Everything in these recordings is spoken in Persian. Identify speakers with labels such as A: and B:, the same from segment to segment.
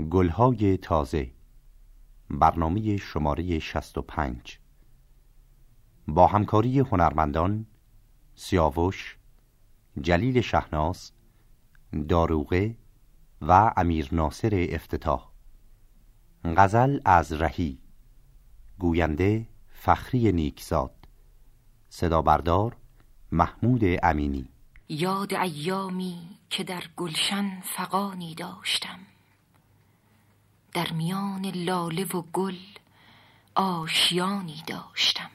A: گلهای تازه. برنامه شماره 65 با همکاری هنرمندان سیاوش جلیل شهناز داروغه و امیر ناصر افتتاح. غزل از رهی. گوینده فخری نیکزاد. صدا بردار محمود امینی.
B: یاد ایامی که در گلشن فقانی داشتم. در میان لاله و گل آشیانی داشتم.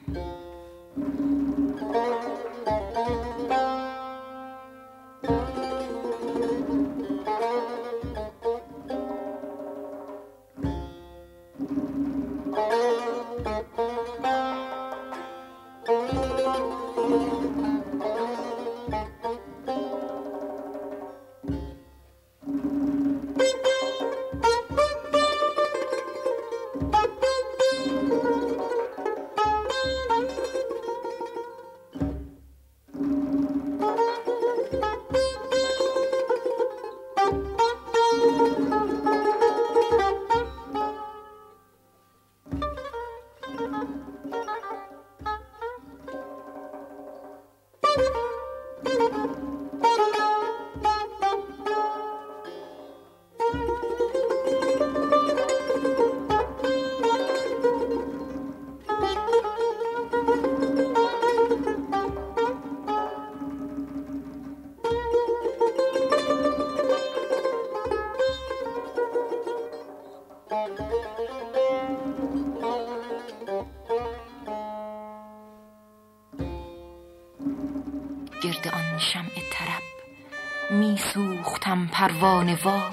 B: سوختم پروانه وار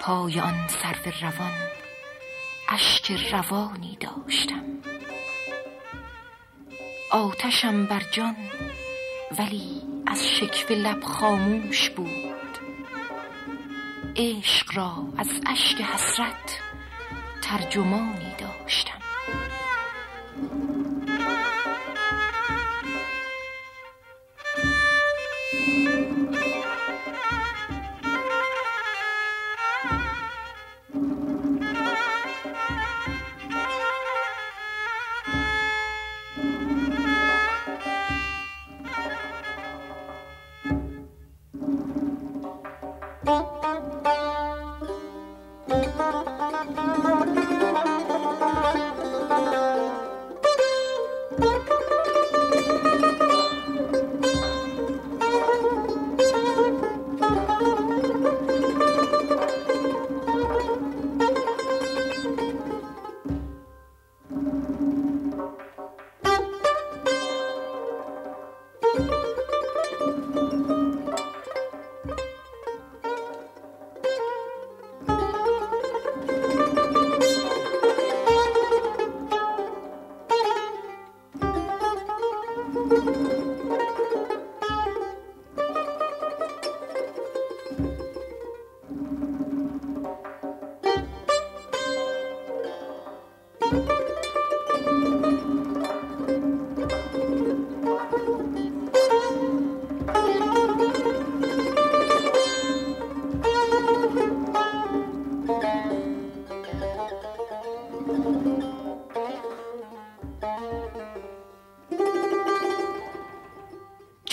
B: پای آن سرو روان اشک روانی داشتم. آتشم بر جان ولی از شکوه لب خاموش بود. عشق را از اشک حسرت ترجمانی داشتم.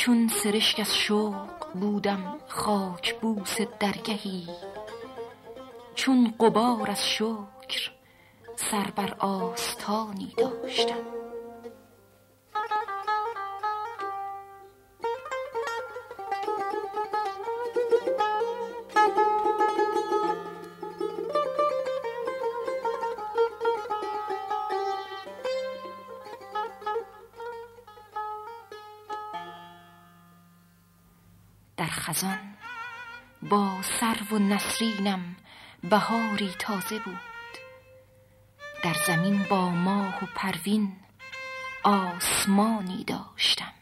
B: چون سرشک از شوق بودم خاک بوس درگهی. چون قبار از شکر سر بر آستانی داشتم. نسرینم بهاری تازه بود. در زمین با ماه و پروین آسمانی داشتم.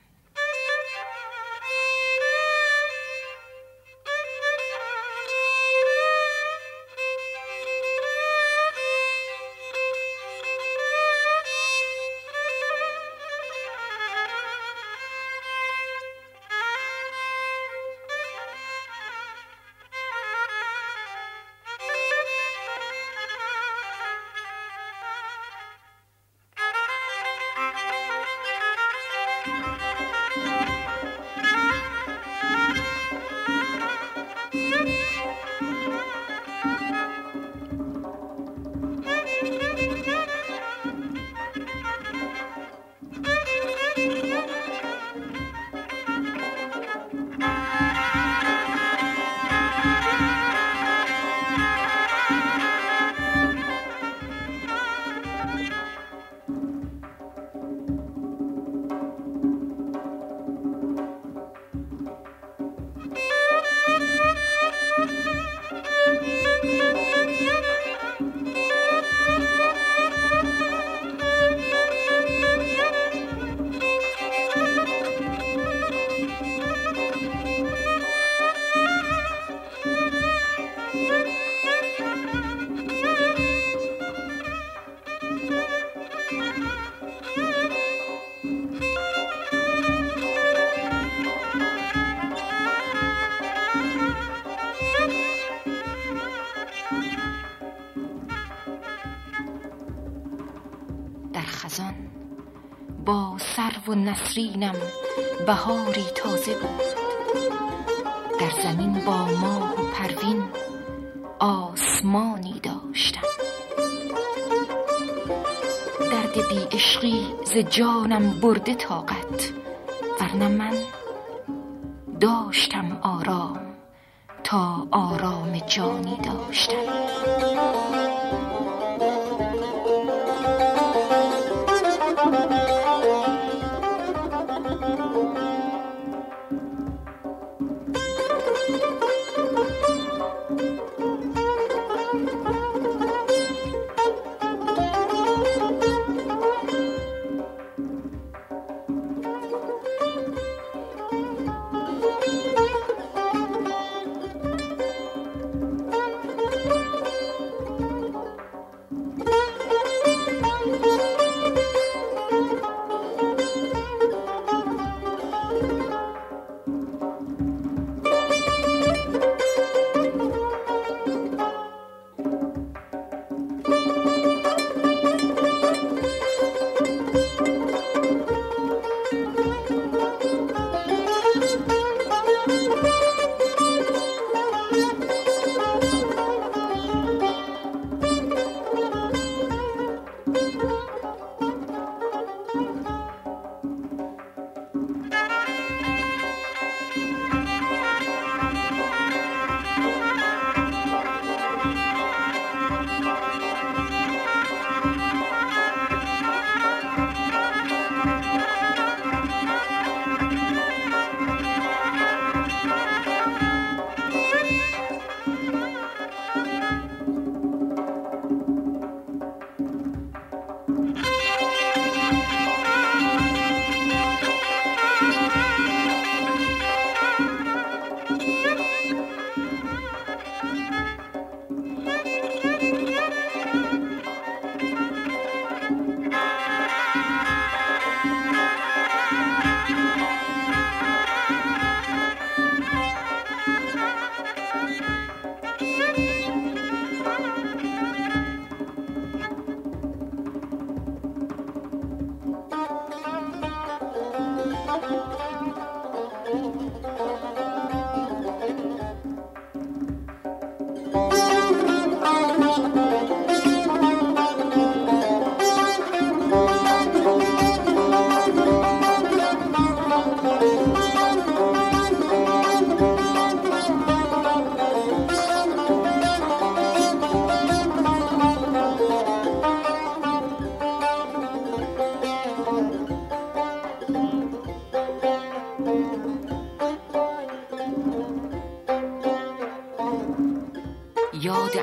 C: و نسرینم بهاری تازه بود. در زمین با ماه و پروین آسمانی داشتم. درد بی عشقی ز جانم برده طاقت ورنه من داشتم آرام تا آرام جانی داشتم.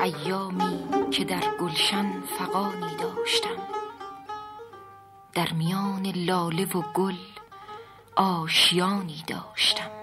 C: ایامی که در گلشن فقانی داشتم. در میان لاله و گل آشیانی داشتم.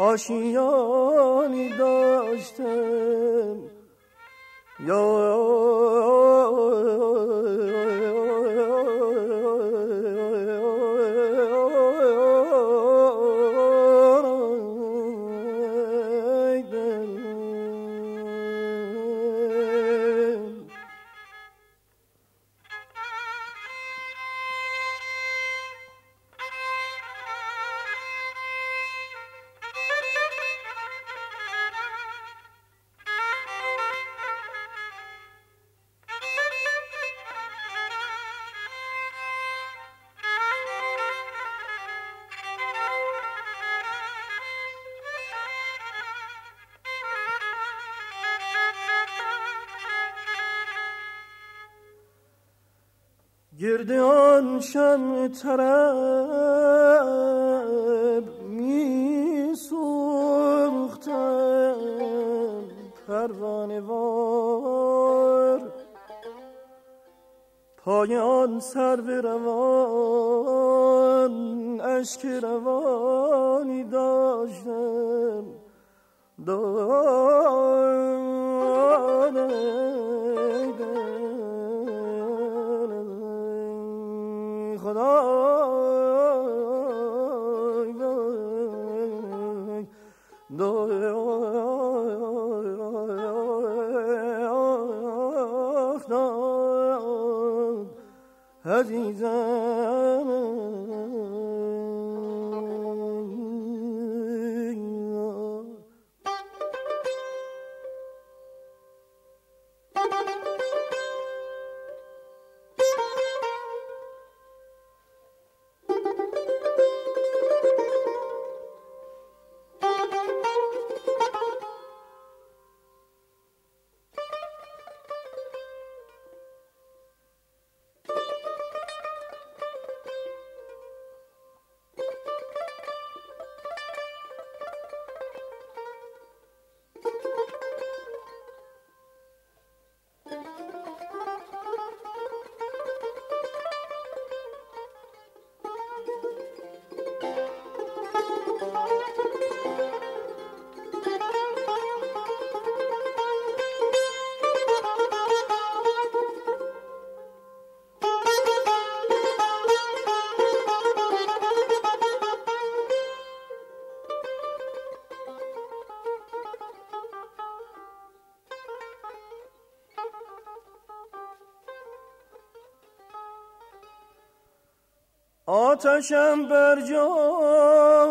C: آشیانی داشتم. یا گرد آن شم طرب می سوختم پروانه وار. پای آن سر روان اشک روانی داشتم. دادم عزیزم آتشم بر جان.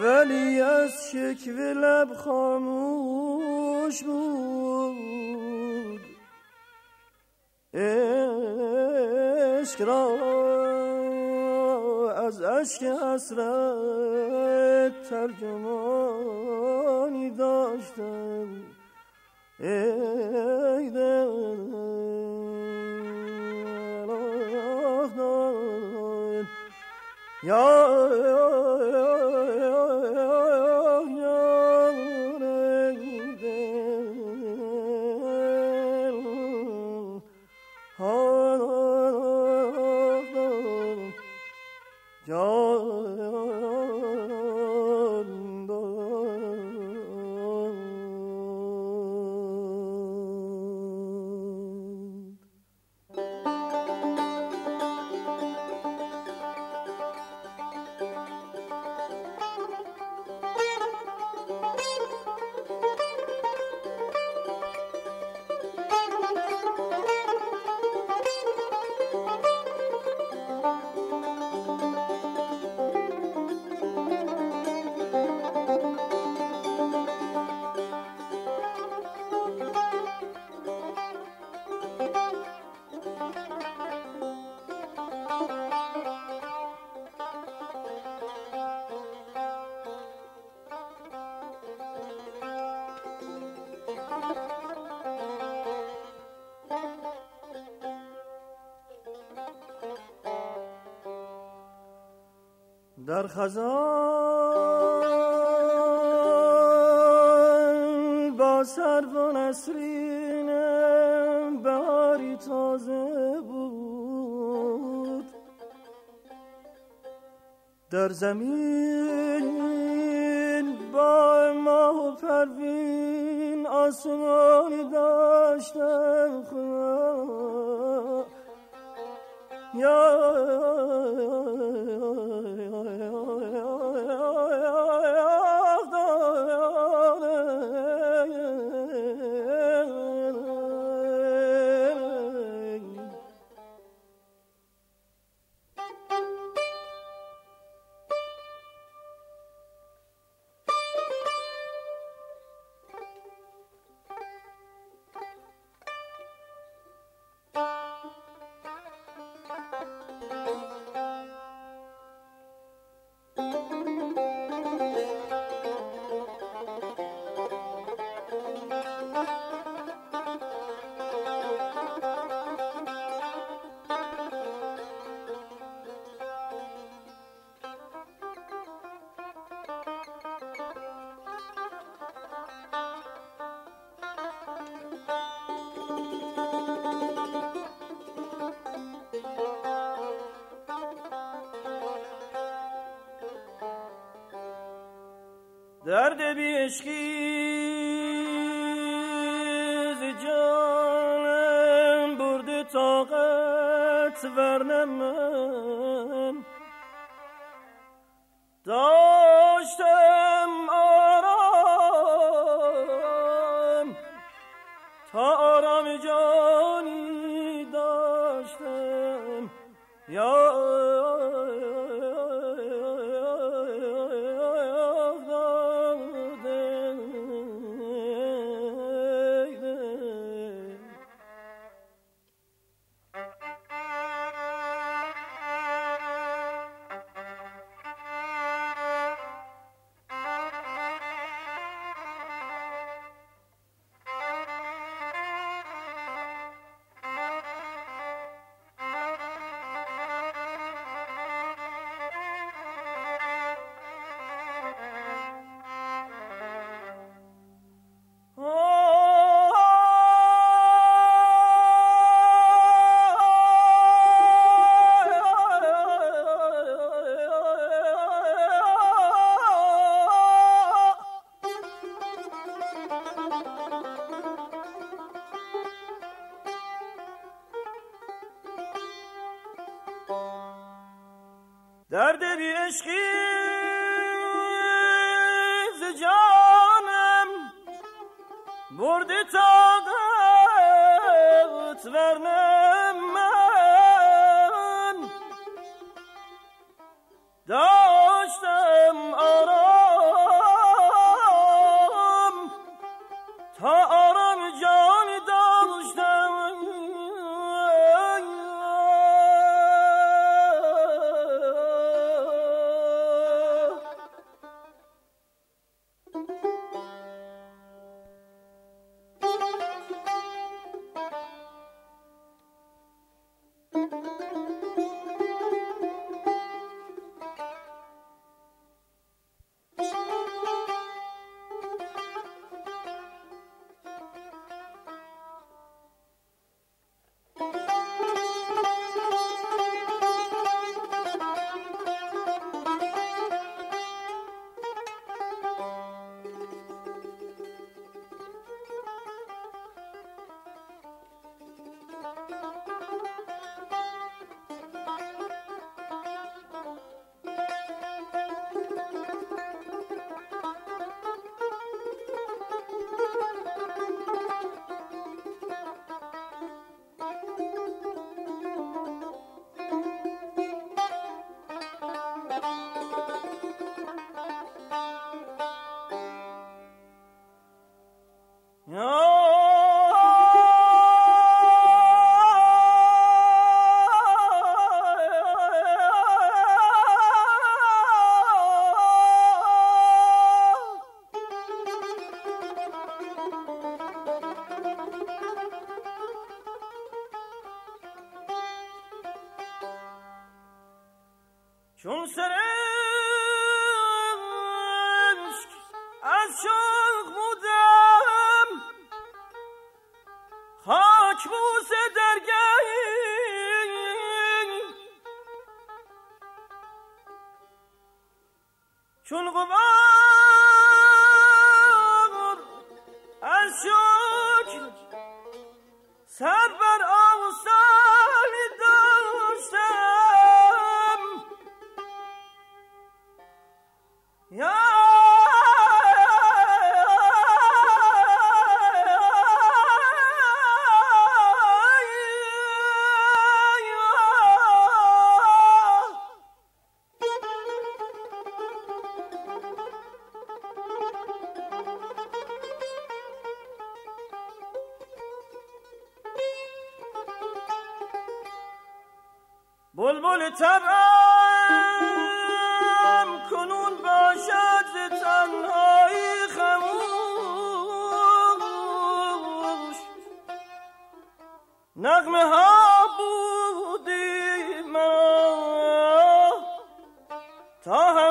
C: ولی از شکوه لب خاموش بود. عشق را از اشک حسرت ترجمانی داشتم. ای دل یا در خزان با سر و نسرین بهاری تازه بود. در زمین با ماه و پروین آسمانی داشتم خدا. یا درد بی ز جانم برده طاقت ورنم برده طاقت ورنم من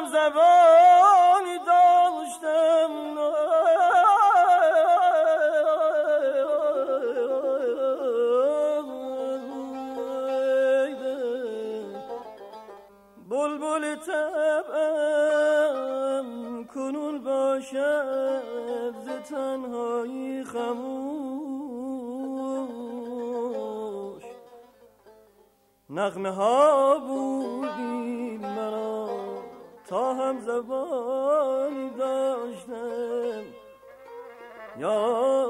C: هم زبانی داشتم بلبل تبم کنون باشد ز تنهایی خموش نغمه ها زبانی داشتم. یا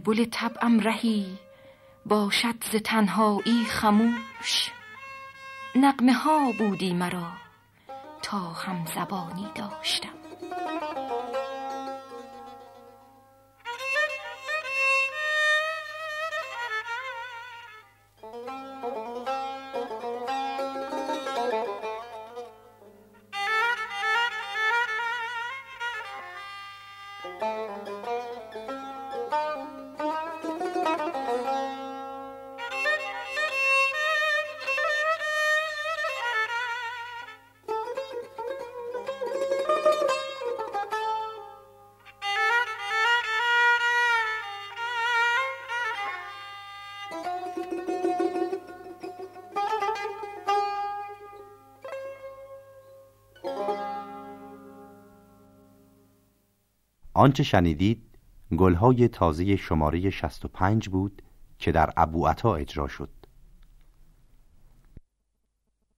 B: بلبل طبعم رهی باشد ز تنهایی خموش نغمه ها بودی مرا تا هم زبانی داشتم.
A: آنچه شنیدید گلهای تازه شماره 65 بود که در ابو عطا اجرا شد.